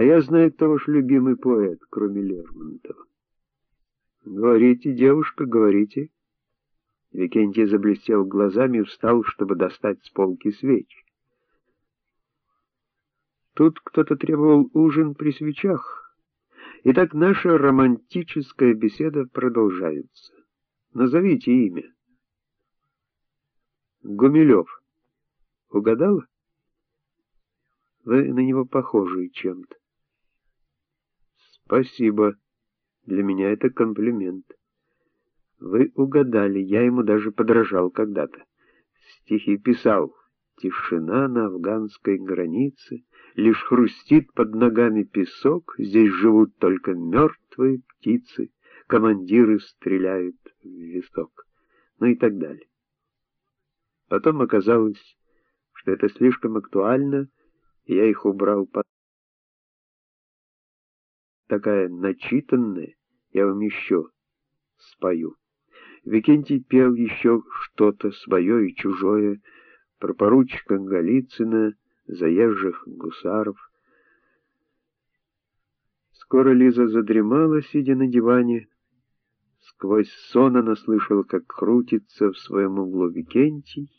А я знаю, кто ваш любимый поэт, кроме Лермонтова. Говорите, девушка, говорите. Викентий заблестел глазами и встал, чтобы достать с полки свечи. Тут кто-то требовал ужин при свечах. Итак, наша романтическая беседа продолжается. Назовите имя. Гумилев. Угадала? Вы на него похожи чем-то. Спасибо. Для меня это комплимент. Вы угадали, я ему даже подражал когда-то. Стихи писал. Тишина на афганской границе, лишь хрустит под ногами песок, здесь живут только мертвые птицы, командиры стреляют в висок. Ну и так далее. Потом оказалось, что это слишком актуально, и я их убрал под... Такая начитанная, я вам еще спою. Викентий пел еще что-то свое и чужое про поручика Голицына, заезжих гусаров. Скоро Лиза задремала, сидя на диване. Сквозь сон она слышала, как крутится в своем углу Викентий.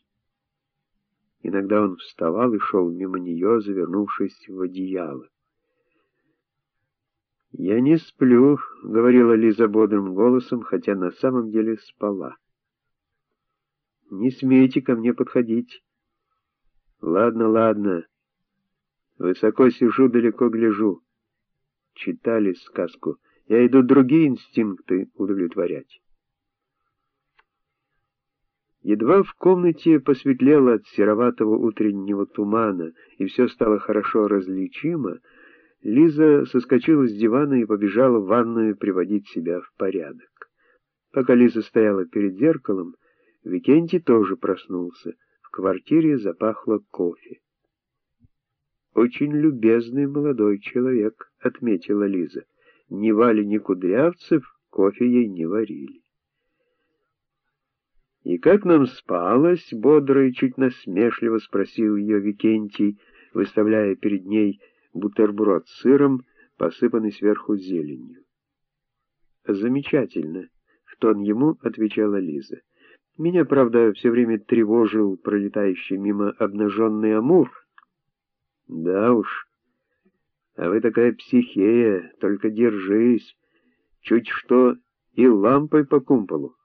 Иногда он вставал и шел мимо нее, завернувшись в одеяло. «Я не сплю», — говорила Лиза бодрым голосом, хотя на самом деле спала. «Не смейте ко мне подходить». «Ладно, ладно. Высоко сижу, далеко гляжу». Читали сказку. Я иду другие инстинкты удовлетворять. Едва в комнате посветлело от сероватого утреннего тумана, и все стало хорошо различимо, Лиза соскочила с дивана и побежала в ванную приводить себя в порядок. Пока Лиза стояла перед зеркалом, Викентий тоже проснулся. В квартире запахло кофе. «Очень любезный молодой человек», — отметила Лиза. «Ни Вали, ни Кудрявцев кофе ей не варили». «И как нам спалось?» — бодро и чуть насмешливо спросил ее Викентий, выставляя перед ней бутерброд с сыром, посыпанный сверху зеленью. «Замечательно», — в тон ему отвечала Лиза. «Меня, правда, все время тревожил пролетающий мимо обнаженный амур». «Да уж, а вы такая психея, только держись, чуть что и лампой по кумполу.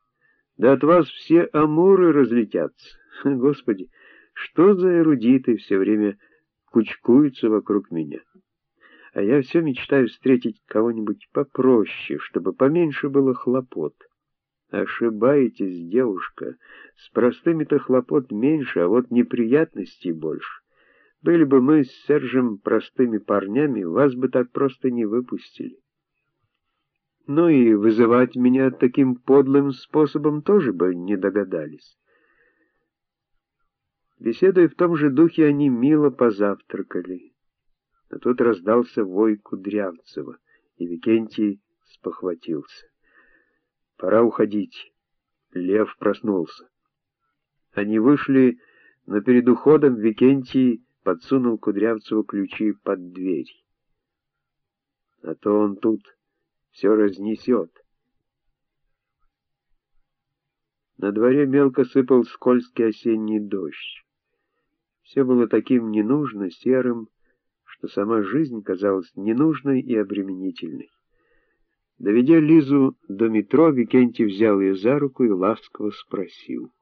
Да от вас все амуры разлетятся. Господи, что за эрудиты все время кучкуются вокруг меня. А я все мечтаю встретить кого-нибудь попроще, чтобы поменьше было хлопот. Ошибаетесь, девушка. С простыми-то хлопот меньше, а вот неприятностей больше. Были бы мы с Сержем простыми парнями, вас бы так просто не выпустили. Ну и вызывать меня таким подлым способом тоже бы не догадались. Беседуя в том же духе, они мило позавтракали. Но тут раздался вой Кудрявцева, и Викентий спохватился. Пора уходить. Лев проснулся. Они вышли, но перед уходом Викентий подсунул Кудрявцеву ключи под дверь. А то он тут все разнесет. На дворе мелко сыпал скользкий осенний дождь. Все было таким ненужно, серым, что сама жизнь казалась ненужной и обременительной. Доведя Лизу до метро, Викентий взял ее за руку и ласково спросил.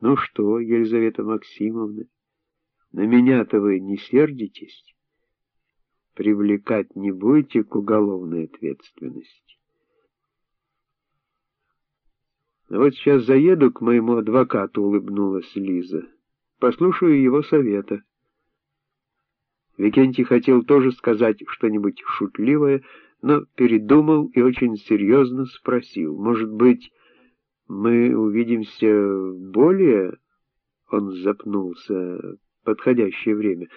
«Ну что, Елизавета Максимовна, на меня-то вы не сердитесь? Привлекать не будете к уголовной ответственности?» «Вот сейчас заеду к моему адвокату», — улыбнулась Лиза. Послушаю его совета. Викентий хотел тоже сказать что-нибудь шутливое, но передумал и очень серьезно спросил. «Может быть, мы увидимся более...» Он запнулся. «Подходящее время.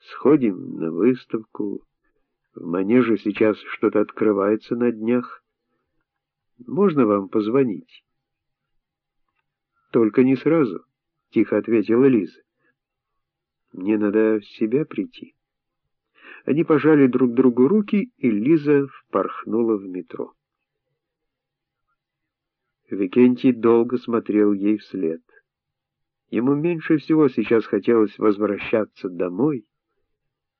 Сходим на выставку. В манеже сейчас что-то открывается на днях. Можно вам позвонить?» «Только не сразу» тихо ответила Лиза. Мне надо в себя прийти. Они пожали друг другу руки, и Лиза впорхнула в метро. Викентий долго смотрел ей вслед. Ему меньше всего сейчас хотелось возвращаться домой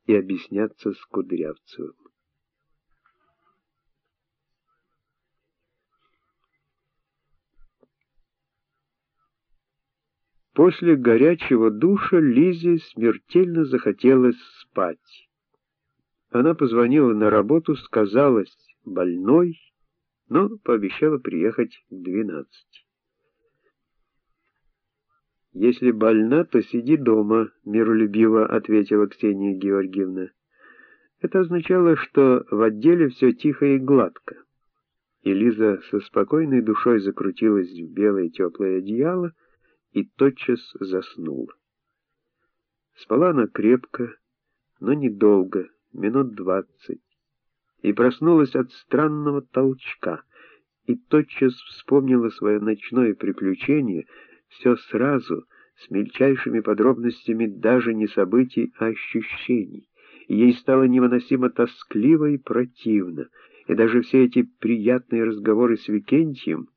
и объясняться с Кудрявцевым. После горячего душа Лизе смертельно захотелось спать. Она позвонила на работу, сказалась больной, но пообещала приехать к двенадцати. «Если больна, то сиди дома», — миролюбиво ответила Ксения Георгиевна. Это означало, что в отделе все тихо и гладко. И Лиза со спокойной душой закрутилась в белое теплое одеяло и тотчас заснула. Спала она крепко, но недолго, минут двадцать, и проснулась от странного толчка, и тотчас вспомнила свое ночное приключение, все сразу, с мельчайшими подробностями даже не событий, а ощущений. Ей стало невыносимо тоскливо и противно, и даже все эти приятные разговоры с Викентием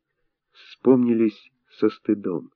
вспомнились со стыдом.